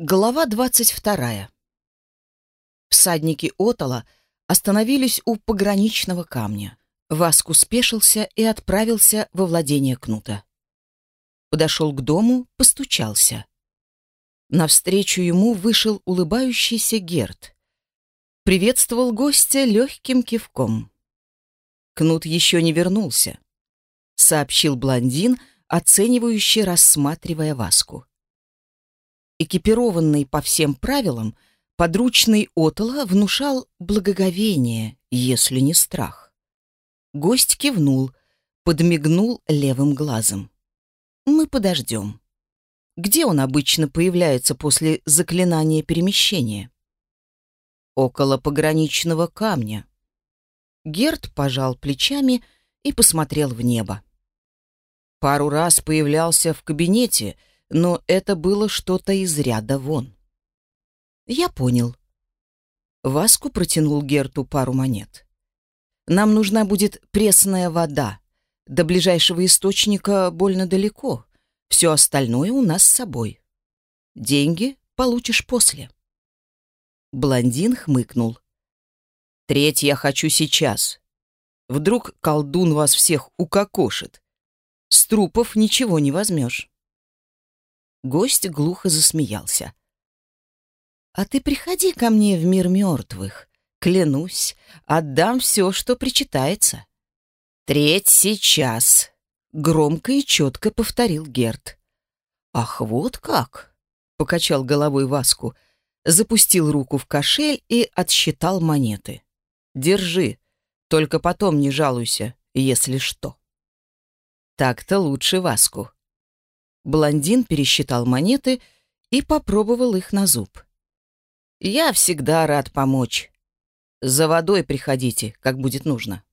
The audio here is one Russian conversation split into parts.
Глава двадцать вторая. Всадники Отала остановились у пограничного камня. Васку спешился и отправился во владение Кнута. Подошел к дому, постучался. Навстречу ему вышел улыбающийся Герд. Приветствовал гостя легким кивком. Кнут еще не вернулся, сообщил блондин, оценивающий, рассматривая Васку. Экипированный по всем правилам, подручный Отола внушал благоговение, если не страх. Гость кивнул, подмигнул левым глазом. «Мы подождем». Где он обычно появляется после заклинания перемещения? Около пограничного камня. Герд пожал плечами и посмотрел в небо. Пару раз появлялся в кабинете — но это было что-то из ряда вон. Я понял. Васку протянул Герту пару монет. Нам нужна будет пресная вода. До ближайшего источника больно далеко. Все остальное у нас с собой. Деньги получишь после. Блондин хмыкнул. Треть я хочу сейчас. Вдруг колдун вас всех укокошит. С трупов ничего не возьмешь. Гость глухо засмеялся. «А ты приходи ко мне в мир мертвых. Клянусь, отдам все, что причитается». «Треть сейчас», — громко и четко повторил Герд. «Ах, вот как!» — покачал головой Васку, запустил руку в кошель и отсчитал монеты. «Держи, только потом не жалуйся, если что». Так-то лучше Васку. Блондин пересчитал монеты и попробовал их на зуб. «Я всегда рад помочь. За водой приходите, как будет нужно».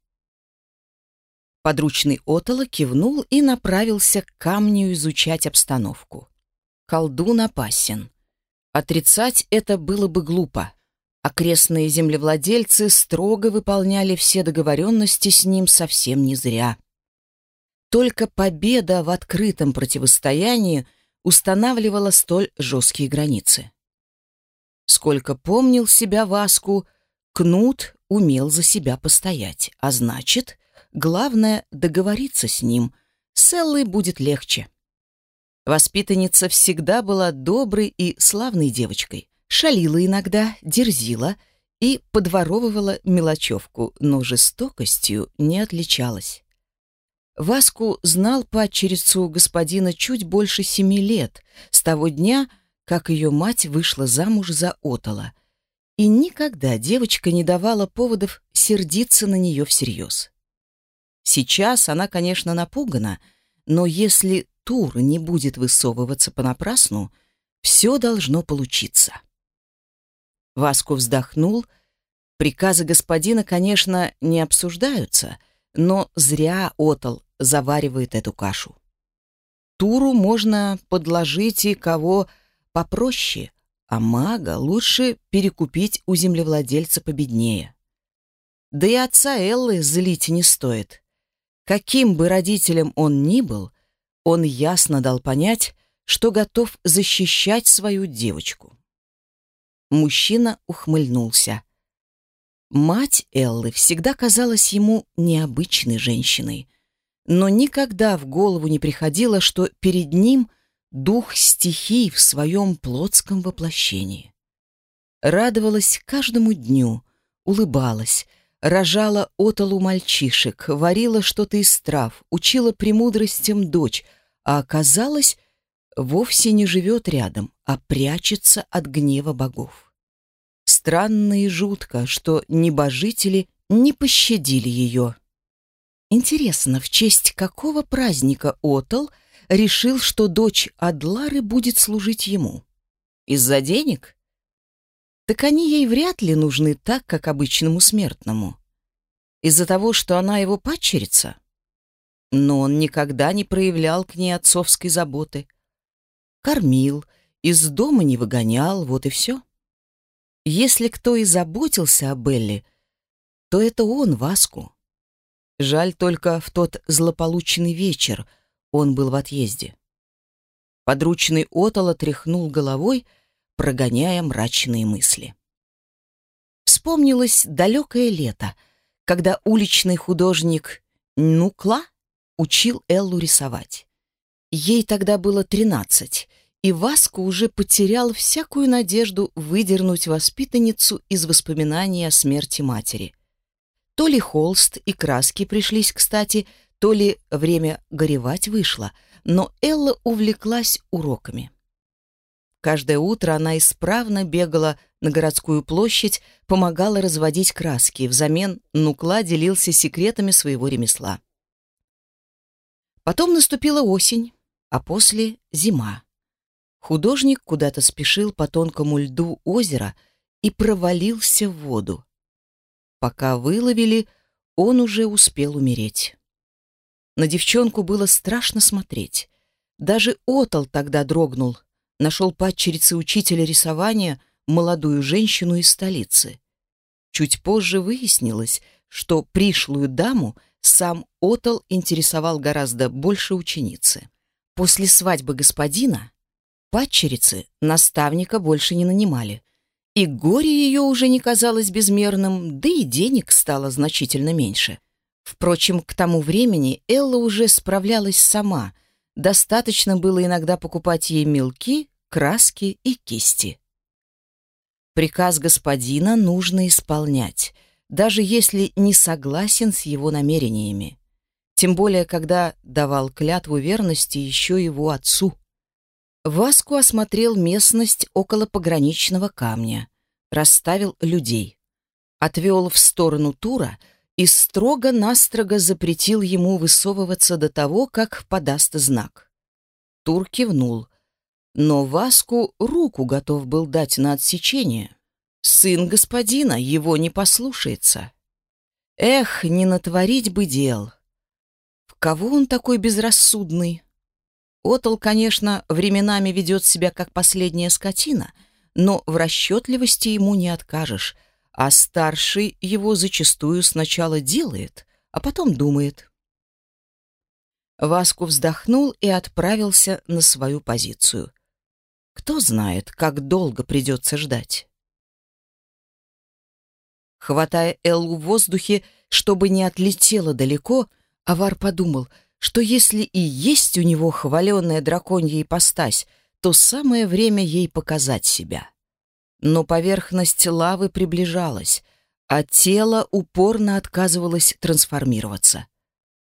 Подручный Отола кивнул и направился к камню изучать обстановку. Колдун опасен. Отрицать это было бы глупо. Окрестные землевладельцы строго выполняли все договоренности с ним совсем не зря. Только победа в открытом противостоянии устанавливала столь жесткие границы. Сколько помнил себя Васку, Кнут умел за себя постоять, а значит, главное — договориться с ним. С Эллой будет легче. Воспитанница всегда была доброй и славной девочкой. Шалила иногда, дерзила и подворовывала мелочевку, но жестокостью не отличалась. Васку знал падчерицу господина чуть больше семи лет, с того дня, как ее мать вышла замуж за Отола. И никогда девочка не давала поводов сердиться на нее всерьез. Сейчас она, конечно, напугана, но если Тур не будет высовываться понапрасну, все должно получиться. Васку вздохнул. Приказы господина, конечно, не обсуждаются, но зря Отол заваривает эту кашу. Туру можно подложить и кого попроще, а мага лучше перекупить у землевладельца победнее. Да и отца Эллы злить не стоит. Каким бы родителем он ни был, он ясно дал понять, что готов защищать свою девочку. Мужчина ухмыльнулся. Мать Эллы всегда казалась ему необычной женщиной, но никогда в голову не приходило, что перед ним дух стихий в своем плотском воплощении. Радовалась каждому дню, улыбалась, рожала отолу мальчишек, варила что-то из трав, учила премудростям дочь, а оказалось, вовсе не живет рядом, а прячется от гнева богов. Странно и жутко, что небожители не пощадили ее. Интересно, в честь какого праздника Отол решил, что дочь Адлары будет служить ему? Из-за денег? Так они ей вряд ли нужны так, как обычному смертному. Из-за того, что она его падчерица? Но он никогда не проявлял к ней отцовской заботы. Кормил, из дома не выгонял, вот и все. Если кто и заботился о Белле, то это он, Васку. Жаль только в тот злополучный вечер он был в отъезде. Подручный Отола тряхнул головой, прогоняя мрачные мысли. Вспомнилось далекое лето, когда уличный художник Нукла учил Эллу рисовать. Ей тогда было тринадцать, и Васко уже потерял всякую надежду выдернуть воспитанницу из воспоминаний о смерти матери. То ли холст и краски пришлись кстати, то ли время горевать вышло, но Элла увлеклась уроками. Каждое утро она исправно бегала на городскую площадь, помогала разводить краски, взамен Нукла делился секретами своего ремесла. Потом наступила осень, а после — зима. Художник куда-то спешил по тонкому льду озера и провалился в воду. Пока выловили, он уже успел умереть. На девчонку было страшно смотреть. Даже Отол тогда дрогнул, нашел падчерицы учителя рисования молодую женщину из столицы. Чуть позже выяснилось, что пришлую даму сам Отол интересовал гораздо больше ученицы. После свадьбы господина падчерицы наставника больше не нанимали. И горе ее уже не казалось безмерным, да и денег стало значительно меньше. Впрочем, к тому времени Элла уже справлялась сама. Достаточно было иногда покупать ей мелки, краски и кисти. Приказ господина нужно исполнять, даже если не согласен с его намерениями. Тем более, когда давал клятву верности еще его отцу. Васку осмотрел местность около пограничного камня, расставил людей, отвел в сторону Тура и строго-настрого запретил ему высовываться до того, как подаст знак. Тур кивнул, но Васку руку готов был дать на отсечение. Сын господина его не послушается. Эх, не натворить бы дел. В кого он такой безрассудный? Отол, конечно, временами ведет себя как последняя скотина, но в расчетливости ему не откажешь, а старший его зачастую сначала делает, а потом думает. Васку вздохнул и отправился на свою позицию. Кто знает, как долго придется ждать. Хватая Эллу в воздухе, чтобы не отлетела далеко, Авар подумал, что если и есть у него хваленная драконья ипостась, то самое время ей показать себя. Но поверхность лавы приближалась, а тело упорно отказывалось трансформироваться.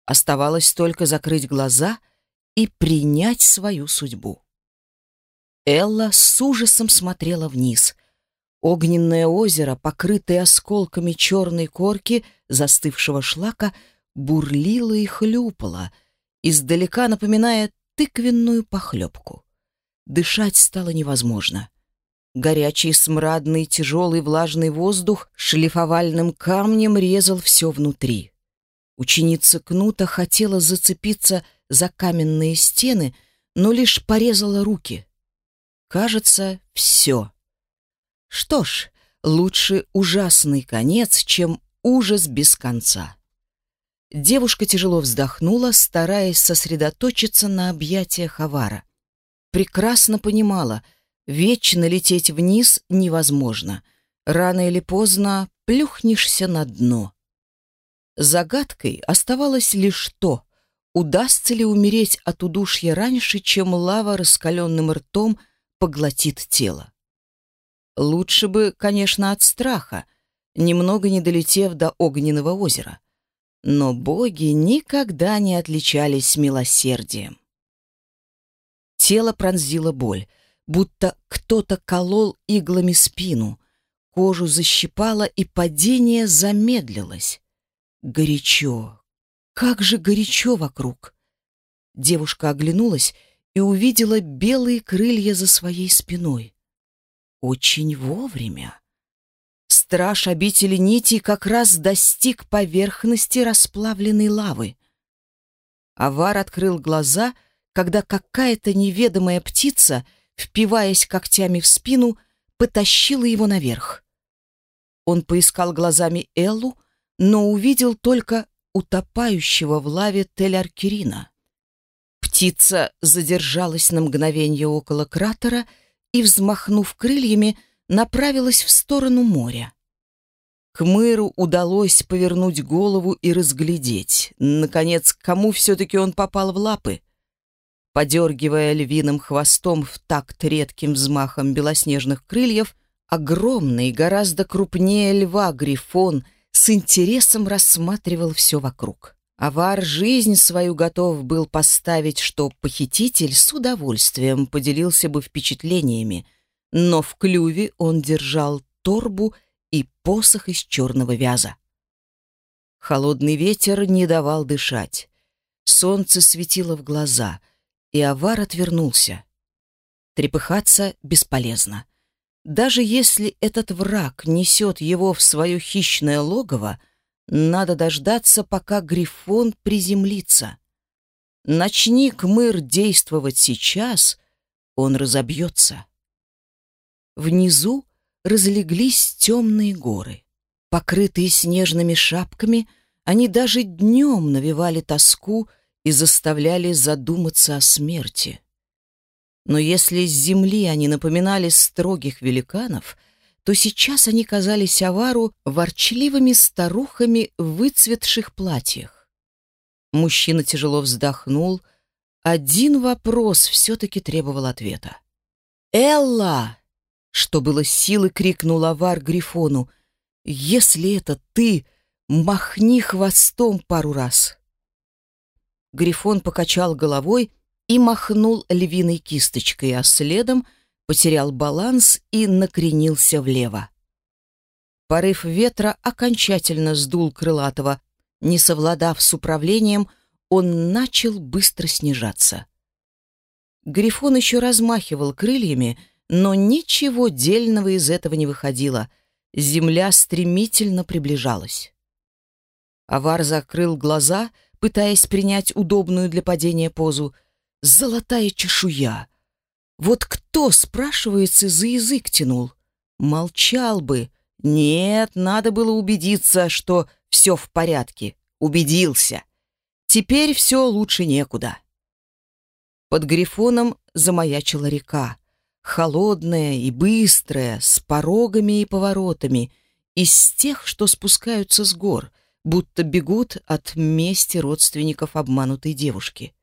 Оставалось только закрыть глаза и принять свою судьбу. Элла с ужасом смотрела вниз. Огненное озеро, покрытое осколками черной корки застывшего шлака, бурлило и хлюпало, издалека напоминая тыквенную похлебку. Дышать стало невозможно. Горячий, смрадный, тяжелый влажный воздух шлифовальным камнем резал все внутри. Ученица Кнута хотела зацепиться за каменные стены, но лишь порезала руки — Кажется, все. Что ж, лучше ужасный конец, чем ужас без конца. Девушка тяжело вздохнула, стараясь сосредоточиться на объятиях Авара. Прекрасно понимала, вечно лететь вниз невозможно. Рано или поздно плюхнешься на дно. Загадкой оставалось лишь то, удастся ли умереть от удушья раньше, чем лава раскаленным ртом — поглотит тело. Лучше бы, конечно, от страха, немного не долетев до огненного озера. Но боги никогда не отличались милосердием. Тело пронзило боль, будто кто-то колол иглами спину, кожу защипало, и падение замедлилось. Горячо, как же горячо вокруг! Девушка оглянулась и увидела белые крылья за своей спиной. Очень вовремя. Страж обители нити как раз достиг поверхности расплавленной лавы. Авар открыл глаза, когда какая-то неведомая птица, впиваясь когтями в спину, потащила его наверх. Он поискал глазами Эллу, но увидел только утопающего в лаве Тель-Аркерина. Птица задержалась на мгновение около кратера и, взмахнув крыльями, направилась в сторону моря. Кмыру удалось повернуть голову и разглядеть, наконец, кому все-таки он попал в лапы. Подергивая львиным хвостом в такт редким взмахом белоснежных крыльев, огромный, гораздо крупнее льва Грифон с интересом рассматривал все вокруг. Авар жизнь свою готов был поставить, что похититель с удовольствием поделился бы впечатлениями, но в клюве он держал торбу и посох из черного вяза. Холодный ветер не давал дышать. Солнце светило в глаза, и Авар отвернулся. Трепыхаться бесполезно. Даже если этот враг несет его в свое хищное логово, надо дождаться, пока Грифон приземлится. Начни Кмыр действовать сейчас, он разобьется. Внизу разлеглись темные горы. Покрытые снежными шапками, они даже днем навевали тоску и заставляли задуматься о смерти. Но если с земли они напоминали строгих великанов, то сейчас они казались Авару ворчливыми старухами в выцветших платьях. Мужчина тяжело вздохнул. Один вопрос все-таки требовал ответа. «Элла!» Что было силы, крикнул Авар Грифону. «Если это ты, махни хвостом пару раз!» Грифон покачал головой и махнул львиной кисточкой, а следом потерял баланс и накренился влево. Порыв ветра окончательно сдул крылатого. Не совладав с управлением, он начал быстро снижаться. Грифон еще размахивал крыльями, но ничего дельного из этого не выходило. Земля стремительно приближалась. Авар закрыл глаза, пытаясь принять удобную для падения позу. Золотая чешуя! Вот кто, спрашивается, за язык тянул? Молчал бы. Нет, надо было убедиться, что все в порядке. Убедился. Теперь все лучше некуда. Под Грифоном замаячила река холодная и быстрая, с порогами и поворотами, из тех, что спускаются с гор, будто бегут от мести родственников обманутой девушки.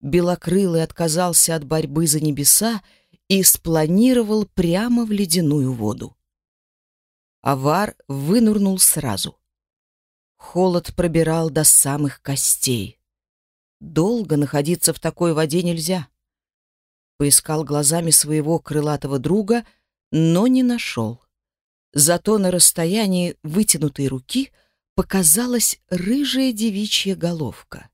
Белокрылый отказался от борьбы за небеса и спланировал прямо в ледяную воду. Авар вынырнул сразу. Холод пробирал до самых костей. Долго находиться в такой воде нельзя поискал глазами своего крылатого друга, но не нашел. Зато на расстоянии вытянутой руки показалась рыжая девичья головка.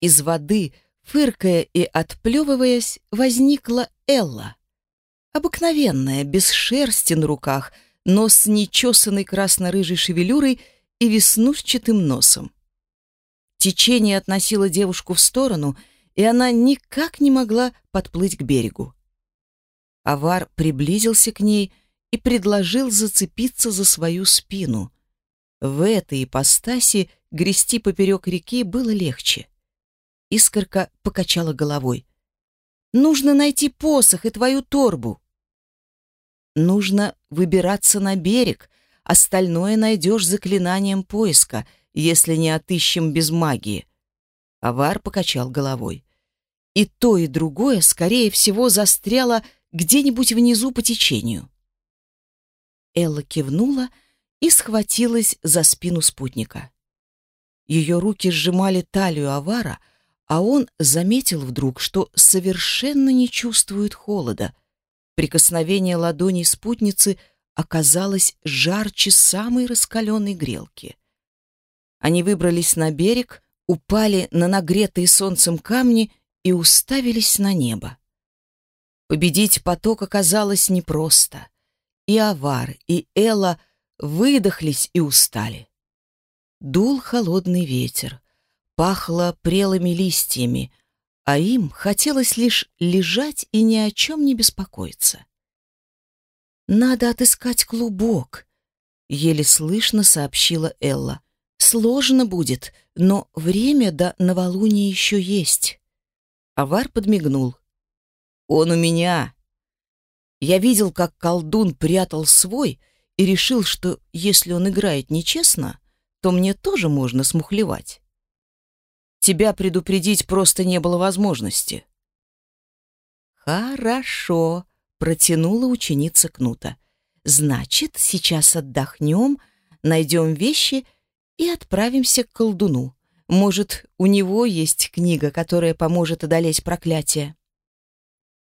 Из воды, фыркая и отплевываясь, возникла Элла. Обыкновенная, без шерсти на руках, но с нечесанной красно-рыжей шевелюрой и веснушчатым носом. Течение относило девушку в сторону — и она никак не могла подплыть к берегу. Авар приблизился к ней и предложил зацепиться за свою спину. В этой ипостаси грести поперек реки было легче. Искорка покачала головой. «Нужно найти посох и твою торбу». «Нужно выбираться на берег, остальное найдешь заклинанием поиска, если не отыщем без магии». Авар покачал головой. И то, и другое, скорее всего, застряло где-нибудь внизу по течению. Элла кивнула и схватилась за спину спутника. Ее руки сжимали талию Авара, а он заметил вдруг, что совершенно не чувствует холода. Прикосновение ладоней спутницы оказалось жарче самой раскаленной грелки. Они выбрались на берег, упали на нагретые солнцем камни и уставились на небо. Победить поток оказалось непросто. И Авар, и Элла выдохлись и устали. Дул холодный ветер, пахло прелыми листьями, а им хотелось лишь лежать и ни о чем не беспокоиться. «Надо отыскать клубок», — еле слышно сообщила Элла. «Сложно будет, но время до новолуния еще есть». Авар подмигнул. «Он у меня!» Я видел, как колдун прятал свой и решил, что если он играет нечестно, то мне тоже можно смухлевать. Тебя предупредить просто не было возможности. Хорошо, протянула ученица Кнута. Значит, сейчас отдохнем, найдем вещи и отправимся к колдуну. Может, у него есть книга, которая поможет одолеть проклятие.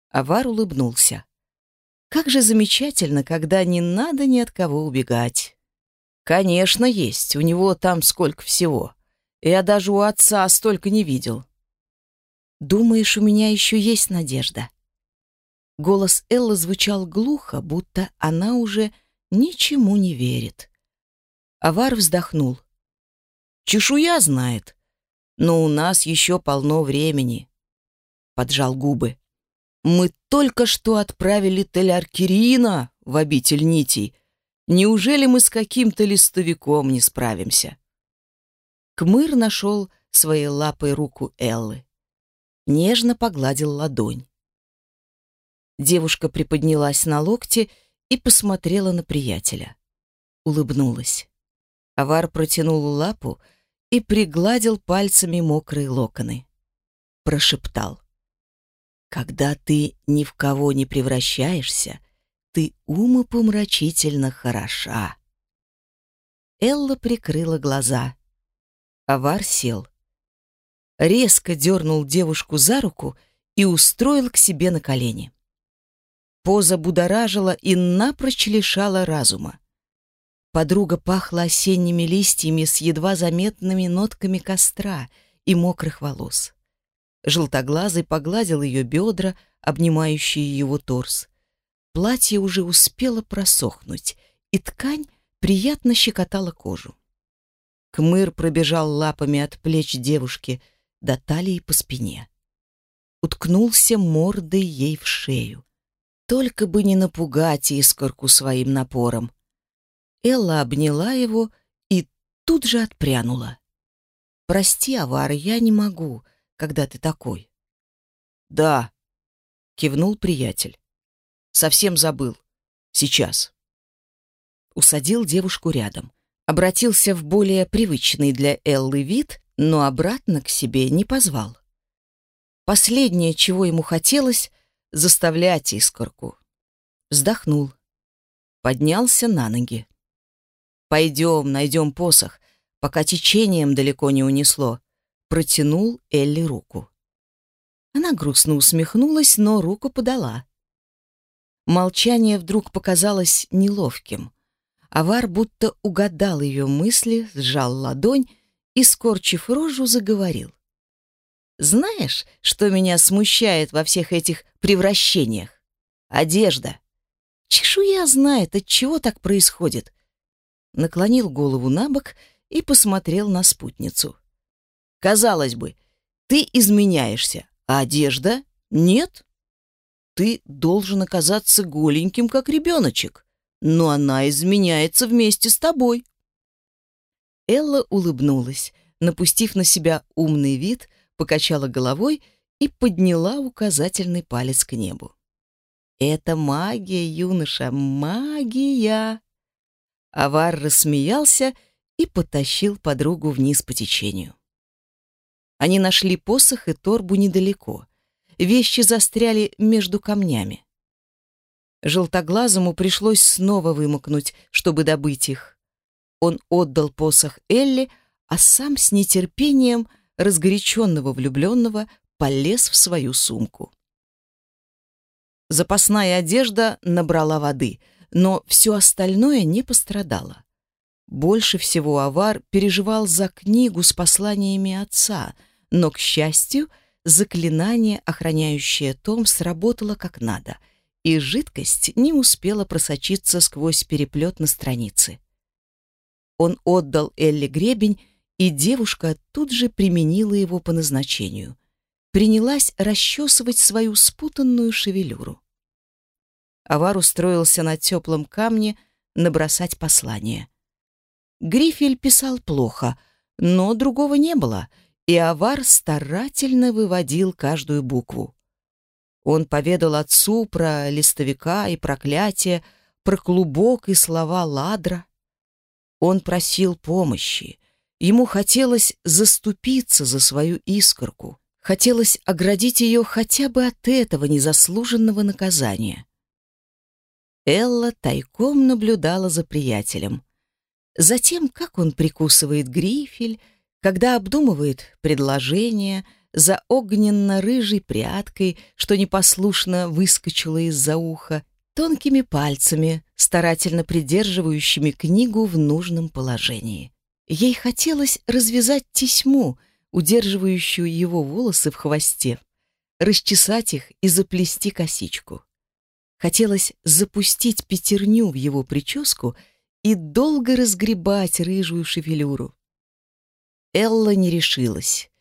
Авар улыбнулся. Как же замечательно, когда не надо ни от кого убегать. Конечно, есть. У него там сколько всего. Я даже у отца столько не видел. Думаешь, у меня еще есть надежда? Голос Эллы звучал глухо, будто она уже ничему не верит. Авар вздохнул. Чешуя знает, но у нас еще полно времени. Поджал губы. Мы только что отправили Теляркирина в обитель нитей. Неужели мы с каким-то листовиком не справимся? Кмыр нашел своей лапой руку Эллы. Нежно погладил ладонь. Девушка приподнялась на локте и посмотрела на приятеля. Улыбнулась. Авар протянул лапу и пригладил пальцами мокрые локоны. Прошептал. Когда ты ни в кого не превращаешься, ты умопомрачительно хороша. Элла прикрыла глаза. Авар сел. Резко дернул девушку за руку и устроил к себе на колени. Поза будоражила и напрочь лишала разума. Подруга пахла осенними листьями с едва заметными нотками костра и мокрых волос. Желтоглазый погладил ее бедра, обнимающие его торс. Платье уже успело просохнуть, и ткань приятно щекотала кожу. Кмыр пробежал лапами от плеч девушки до талии по спине. Уткнулся мордой ей в шею. Только бы не напугать искорку своим напором. Элла обняла его и тут же отпрянула. «Прости, Авар, я не могу когда ты такой. Да, кивнул приятель. Совсем забыл. Сейчас. Усадил девушку рядом. Обратился в более привычный для Эллы вид, но обратно к себе не позвал. Последнее, чего ему хотелось, заставлять искорку. Вздохнул. Поднялся на ноги. Пойдем, найдем посох, пока течением далеко не унесло протянул Элли руку. Она грустно усмехнулась, но руку подала. Молчание вдруг показалось неловким. Авар будто угадал ее мысли, сжал ладонь и, скорчив рожу, заговорил. «Знаешь, что меня смущает во всех этих превращениях? Одежда. Чешуя знает, от чего так происходит». Наклонил голову на бок и посмотрел на спутницу. Казалось бы, ты изменяешься, а одежда — нет. Ты должен оказаться голеньким, как ребеночек, но она изменяется вместе с тобой. Элла улыбнулась, напустив на себя умный вид, покачала головой и подняла указательный палец к небу. «Это магия, юноша, магия!» Авар рассмеялся и потащил подругу вниз по течению. Они нашли посох и торбу недалеко. Вещи застряли между камнями. Желтоглазому пришлось снова вымокнуть, чтобы добыть их. Он отдал посох Элли, а сам с нетерпением разгоряченного влюбленного полез в свою сумку. Запасная одежда набрала воды, но все остальное не пострадало. Больше всего Авар переживал за книгу с посланиями отца — но, к счастью, заклинание, охраняющее том, сработало как надо, и жидкость не успела просочиться сквозь переплет на странице. Он отдал Элли гребень, и девушка тут же применила его по назначению. Принялась расчесывать свою спутанную шевелюру. Авар устроился на теплом камне набросать послание. Грифель писал плохо, но другого не было — и Авар старательно выводил каждую букву. Он поведал отцу про листовика и проклятие, про клубок и слова ладра. Он просил помощи. Ему хотелось заступиться за свою искорку. Хотелось оградить ее хотя бы от этого незаслуженного наказания. Элла тайком наблюдала за приятелем. Затем, как он прикусывает грифель, когда обдумывает предложение за огненно-рыжей прядкой, что непослушно выскочила из-за уха, тонкими пальцами, старательно придерживающими книгу в нужном положении. Ей хотелось развязать тесьму, удерживающую его волосы в хвосте, расчесать их и заплести косичку. Хотелось запустить пятерню в его прическу и долго разгребать рыжую шевелюру. Элла не решилась.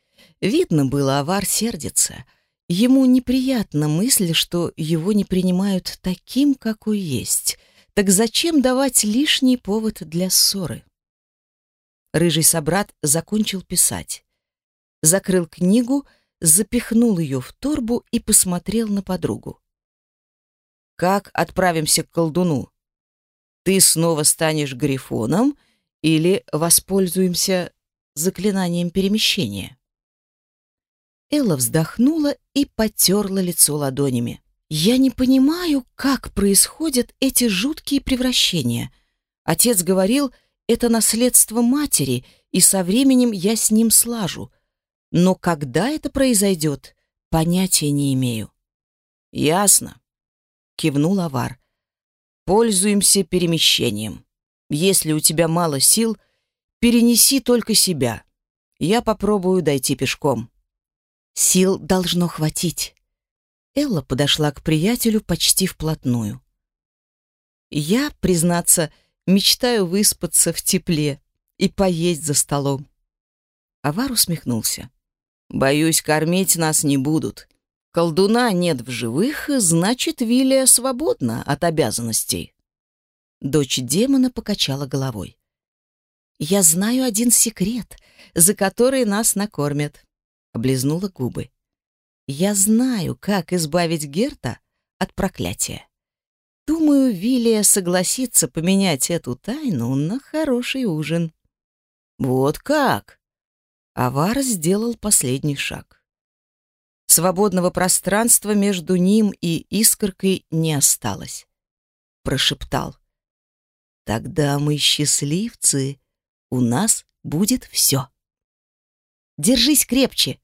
Видно было, авар сердится. Ему неприятна мысль, что его не принимают таким, какой есть. Так зачем давать лишний повод для ссоры? Рыжий собрат закончил писать. Закрыл книгу, запихнул ее в торбу и посмотрел на подругу. «Как отправимся к колдуну? Ты снова станешь грифоном или воспользуемся заклинанием перемещения?» Элла вздохнула и потерла лицо ладонями. «Я не понимаю, как происходят эти жуткие превращения. Отец говорил, это наследство матери, и со временем я с ним слажу. Но когда это произойдет, понятия не имею. Ясно, кивнул Авар. Пользуемся перемещением. Если у тебя мало сил, перенеси только себя. Я попробую дойти пешком. Сил должно хватить. Элла подошла к приятелю почти вплотную. Я, признаться, Мечтаю выспаться в тепле и поесть за столом. Авар усмехнулся. Боюсь, кормить нас не будут. Колдуна нет в живых, значит, Вилия свободна от обязанностей. Дочь демона покачала головой. «Я знаю один секрет, за который нас накормят», — облизнула губы. «Я знаю, как избавить Герта от проклятия». Думаю, Вилия согласится поменять эту тайну на хороший ужин. Вот как? Авар сделал последний шаг. Свободного пространства между ним и искоркой не осталось. Прошептал. Тогда мы счастливцы. У нас будет все. Держись крепче,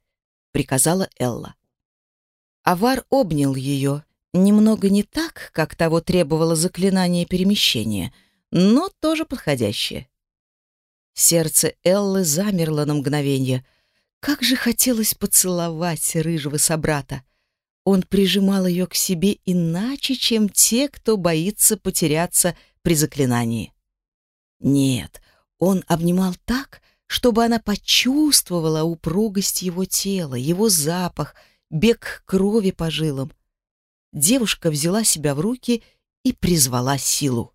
приказала Элла. Авар обнял ее, Немного не так, как того требовало заклинание перемещения, но тоже подходящее. Сердце Эллы замерло на мгновение. Как же хотелось поцеловать рыжего собрата. Он прижимал ее к себе иначе, чем те, кто боится потеряться при заклинании. Нет, он обнимал так, чтобы она почувствовала упругость его тела, его запах, бег крови по жилам девушка взяла себя в руки и призвала силу.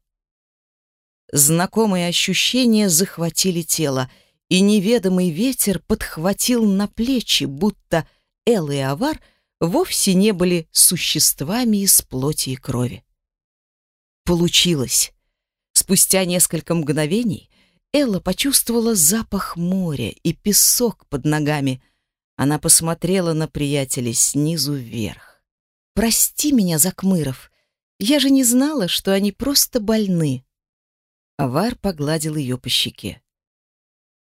Знакомые ощущения захватили тело, и неведомый ветер подхватил на плечи, будто Эл и Авар вовсе не были существами из плоти и крови. Получилось. Спустя несколько мгновений Элла почувствовала запах моря и песок под ногами. Она посмотрела на приятелей снизу вверх. Прости меня, Закмыров. Я же не знала, что они просто больны. Авар погладил ее по щеке.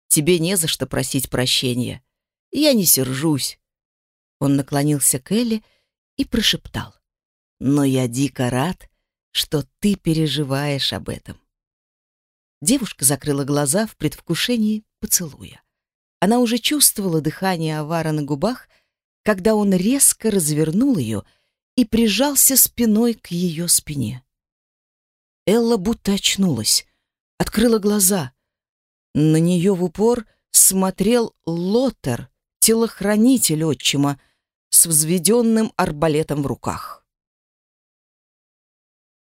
Тебе не за что просить прощения. Я не сержусь. Он наклонился к Элли и прошептал. Но я дико рад, что ты переживаешь об этом. Девушка закрыла глаза в предвкушении поцелуя. Она уже чувствовала дыхание Авара на губах, когда он резко развернул ее — и прижался спиной к ее спине. Элла будто очнулась, открыла глаза. На нее в упор смотрел Лотер, телохранитель отчима, с взведенным арбалетом в руках.